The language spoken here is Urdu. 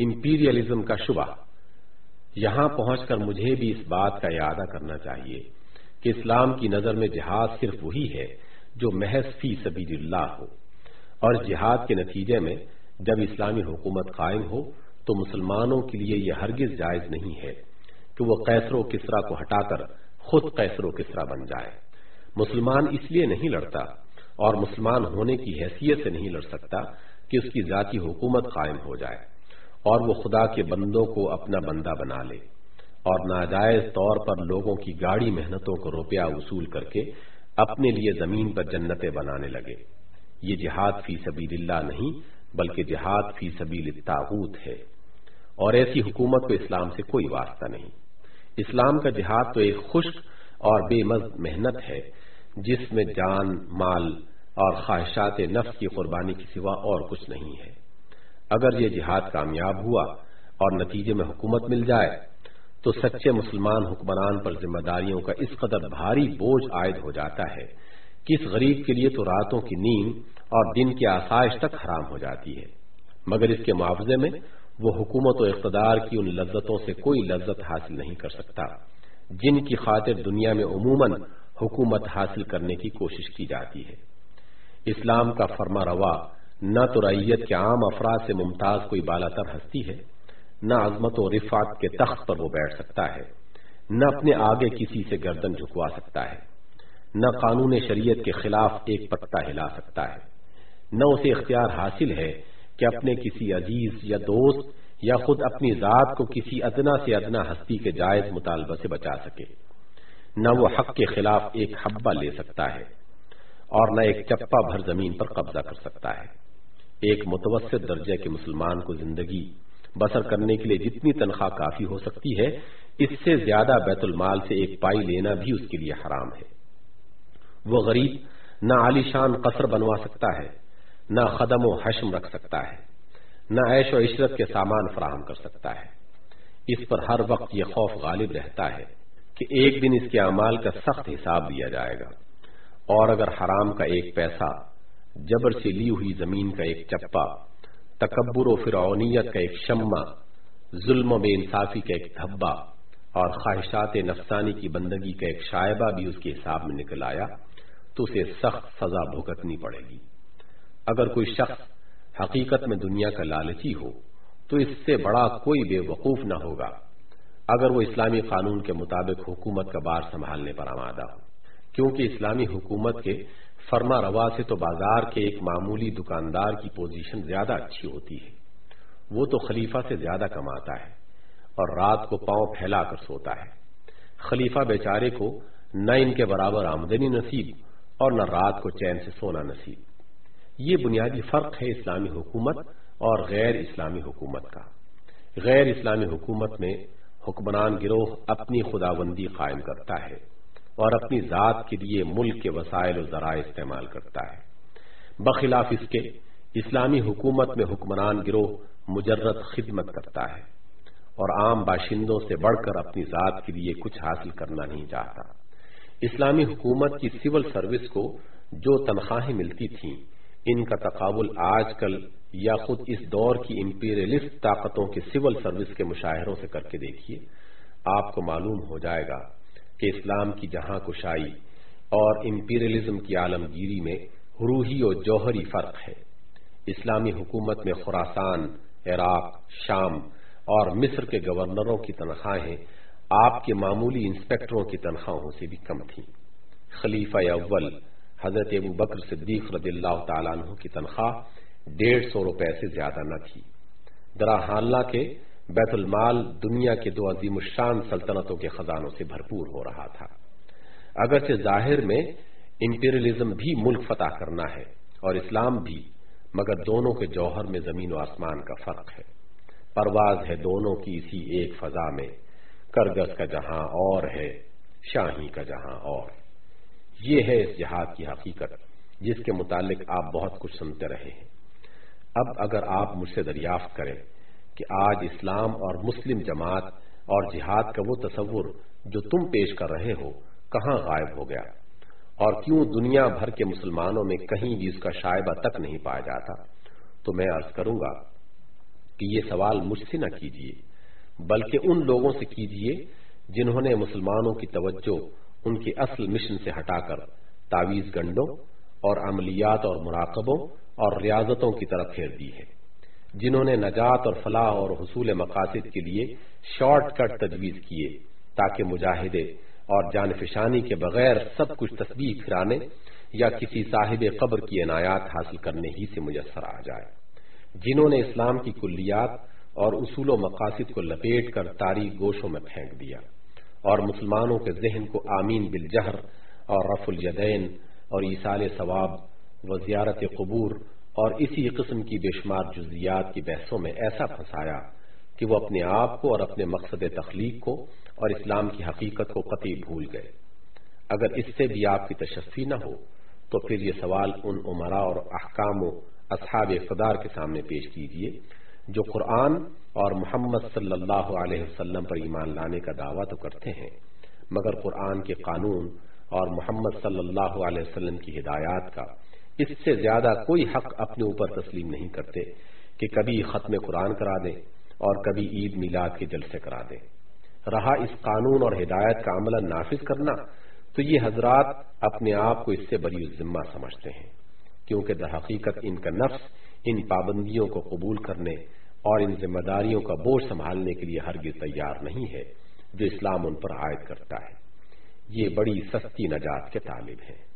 امپیریلزم کا شبہ۔ یہاں پہنچ کر مجھے بھی اس بات کا ارادہ کرنا چاہیے کہ اسلام کی نظر میں جہاد صرف وہی ہے جو محض فی سبیل اللہ ہو۔ اور جہاد کے نتیجے میں جب اسلامی حکومت قائم ہو تو مسلمانوں کے لیے یہ ہرگز جائز نہیں ہے کہ وہ قیصر و کسرا کو ہٹا کر خود قیصر و کسرا بن جائے۔ مسلمان اس لیے نہیں لڑتا اور مسلمان ہونے کی حیثیت سے نہیں لڑ سکتا کہ اس کی ذاتی حکومت قائم ہو جائے۔ اور وہ خدا کے بندوں کو اپنا بندہ بنا لے اور ناجائز طور پر لوگوں کی گاڑی محنتوں کو روپیہ وصول کر کے اپنے لیے زمین پر جنتیں بنانے لگے۔ یہ جہاد فی سبیل اللہ نہیں، بلکہ جہاد فی سبیل الطاغوت ہے۔ اور ایسی حکومت کو اسلام سے کوئی واسطہ نہیں۔ اسلام کا جہاد تو ایک خشک اور بے مز محنت ہے، جس میں جان، مال اور خواہشات نفس کی قربانی کی سوا اور کچھ نہیں ہے۔ اگر یہ جہاد کامیاب ہوا اور نتیجے میں حکومت مل جائے، تو سچے مسلمان حکمران پر ذمہ داریوں کا اس قدر بھاری بوجھ عائد ہو جاتا ہے کہ اس غریب کے لیے تو راتوں کی نیند اور دن کی آسائش تک حرام ہو جاتی ہے۔ مگر اس کے معاوضے میں وہ حکومت و اقتدار کی ان لذتوں سے کوئی لذت حاصل نہیں کر سکتا، جن کی خاطر دنیا میں عموماً حکومت حاصل کرنے کی کوشش کی جاتی ہے۔ اسلام کا فرما روا نہ تو ریت کے عام افراد سے ممتاز کوئی بالا تر ہستی ہے، نہ عظمت و رفات کے تخت پر وہ بیٹھ سکتا ہے، نہ اپنے آگے کسی سے گردن جھکوا سکتا ہے، نہ قانون شریعت کے خلاف ایک پتا ہلا سکتا ہے۔ نہ اسے اختیار حاصل ہے کہ اپنے کسی عزیز یا دوست یا خود اپنی ذات کو کسی ادنا سے ادنا ہستی کے جائز مطالبہ سے بچا سکے۔ نہ وہ حق کے خلاف ایک حبہ لے سکتا ہے اور نہ ایک چپا بھر زمین پر قبضہ کر سکتا ہے۔ ایک متوسط درجے کے مسلمان کو زندگی بسر کرنے کے لیے جتنی تنخواہ کافی ہو سکتی ہے، اس سے زیادہ بیت المال سے ایک پائی لینا بھی اس کے لیے حرام ہے۔ وہ غریب نہ عالی شان قصر بنوا سکتا ہے، نہ قدم و حشم رکھ سکتا ہے، نہ عیش و عشرت کے سامان فراہم کر سکتا ہے۔ اس پر ہر وقت یہ خوف غالب رہتا ہے کہ ایک دن اس کے اعمال کا سخت حساب دیا جائے گا۔ اور اگر حرام کا ایک پیسہ جبر سے لی ہوئی زمین کا ایک چپا، تکبر و فرعونیت کا ایک شمع، ظلم و بے انصافی کا ایک دھبا اور خواہشات نفسانی کی بندگی کا ایک شائبہ بھی اس کے حساب میں نکل آیا، تو اسے سخت سزا بھگتنی پڑے گی۔ اگر کوئی شخص حقیقت میں دنیا کا لالچی ہو، تو اس سے بڑا کوئی بے وقوف نہ ہوگا۔ اگر وہ اسلامی قانون کے مطابق حکومت کا بار سنبھالنے پر آمادہ ہو، کیونکہ اسلامی حکومت کے فرما روا سے تو بازار کے ایک معمولی دکاندار کی پوزیشن زیادہ اچھی ہوتی ہے۔ وہ تو خلیفہ سے زیادہ کماتا ہے اور رات کو پاؤں پھیلا کر سوتا ہے۔ خلیفہ بیچارے کو نہ ان کے برابر آمدنی نصیب اور نہ رات کو چین سے سونا نصیب۔ یہ بنیادی فرق ہے اسلامی حکومت اور غیر اسلامی حکومت کا۔ غیر اسلامی حکومت میں حکمران گروہ اپنی خداوندی قائم کرتا ہے۔ اور اپنی ذات کے لیے ملک کے وسائل و ذرائع استعمال کرتا ہے۔ بخلاف اس کے اسلامی حکومت میں حکمران گروہ مجرد خدمت کرتا ہے اور عام باشندوں سے بڑھ کر اپنی ذات کے لیے کچھ حاصل کرنا نہیں چاہتا۔ اسلامی حکومت کی سول سروس کو جو تنخواہیں ملتی تھیں، ان کا تقابل آج کل یا خود اس دور کی امپیریلسٹ طاقتوں کے سول سروس کے مشاہروں سے کر کے دیکھیے، آپ کو معلوم ہو جائے گا کہ اسلام کی جہاں کشائی اور امپیریلزم کی عالمگیری میں روحی اور جوہری فرق ہے۔ اسلامی حکومت میں خوراسان عراق، شام اور مصر کے گورنروں کی تنخواہیں آپ کے معمولی انسپیکٹروں کی تنخواہوں سے بھی کم تھیں۔ خلیفہ اول حضرت ابو بکر صدیق رضی اللہ تعالیٰ عنہ کی تنخواہ ڈیڑھ سو روپے سے زیادہ نہ تھی۔ درا حاللہ کے بیت المال دنیا کے دو عظیم الشان سلطنتوں کے خزانوں سے بھرپور ہو رہا تھا۔ اگرچہ ظاہر میں امپیریلزم بھی ملک فتح کرنا ہے اور اسلام بھی، مگر دونوں کے جوہر میں زمین و آسمان کا فرق ہے۔ پرواز ہے دونوں کی اسی ایک فضا میں۔ کرگز کا جہاں اور ہے، شاہی کا جہاں اور۔ یہ ہے اس جہاد کی حقیقت، جس کے متعلق آپ بہت کچھ سنتے رہے ہیں۔ اب اگر آپ مجھ سے دریافت کریں کہ آج اسلام اور مسلم جماعت اور جہاد کا وہ تصور جو تم پیش کر رہے ہو، کہاں غائب ہو گیا؟ اور کیوں دنیا بھر کے مسلمانوں میں کہیں بھی اس کا شائبہ تک نہیں پایا جاتا؟ تو میں عرض کروں گا کہ یہ سوال مجھ سے نہ کیجیے بلکہ ان لوگوں سے کیجیے جنہوں نے مسلمانوں کی توجہ ان کے اصل مشن سے ہٹا کر تعویز گنڈوں اور عملیات اور مراقبوں اور ریاضتوں کی طرف پھیر دی ہے۔ جنہوں نے نجات اور فلاح اور حصول مقاصد کے لیے شارٹ کٹ تجویز کیے تاکہ مجاہدے اور جان فشانی کے بغیر سب کچھ تصویر پھرانے یا کسی صاحب قبر کی عنایات حاصل کرنے ہی سے میسر آ جائے۔ جنہوں نے اسلام کی کلیات اور اصول و مقاصد کو لپیٹ کر تاریخ گوشوں میں پھینک دیا اور مسلمانوں کے ذہن کو آمین بالجہر اور رف الیدین اور ایسال ثواب و زیارت قبور اور اسی قسم کی بے شمار جزیات کی بحثوں میں ایسا پھنسایا کہ وہ اپنے آپ کو اور اپنے مقصد تخلیق کو اور اسلام کی حقیقت کو قطعی بھول گئے۔ اگر اس سے بھی آپ کی تشفی نہ ہو، تو پھر یہ سوال ان عمرا اور احکام و اصحاب اقتدار کے سامنے پیش کیجیے جو قرآن اور محمد صلی اللہ علیہ وسلم پر ایمان لانے کا دعویٰ تو کرتے ہیں، مگر قرآن کے قانون اور محمد صلی اللہ علیہ وسلم کی ہدایات کا اس سے زیادہ کوئی حق اپنے اوپر تسلیم نہیں کرتے کہ کبھی ختم قرآن کرا دیں اور کبھی عید میلاد کے جلسے کرا دیں رہا اس قانون اور ہدایت کا عمل نافذ کرنا تو یہ حضرات اپنے آپ کو اس سے بڑی ذمہ سمجھتے ہیں، کیونکہ در حقیقت ان کا نفس ان پابندیوں کو قبول کرنے اور ان ذمہ داریوں کا بوجھ سنبھالنے کے لیے ہرگز تیار نہیں ہے جو اسلام ان پر عائد کرتا ہے۔ یہ بڑی سستی نجات کے طالب ہیں۔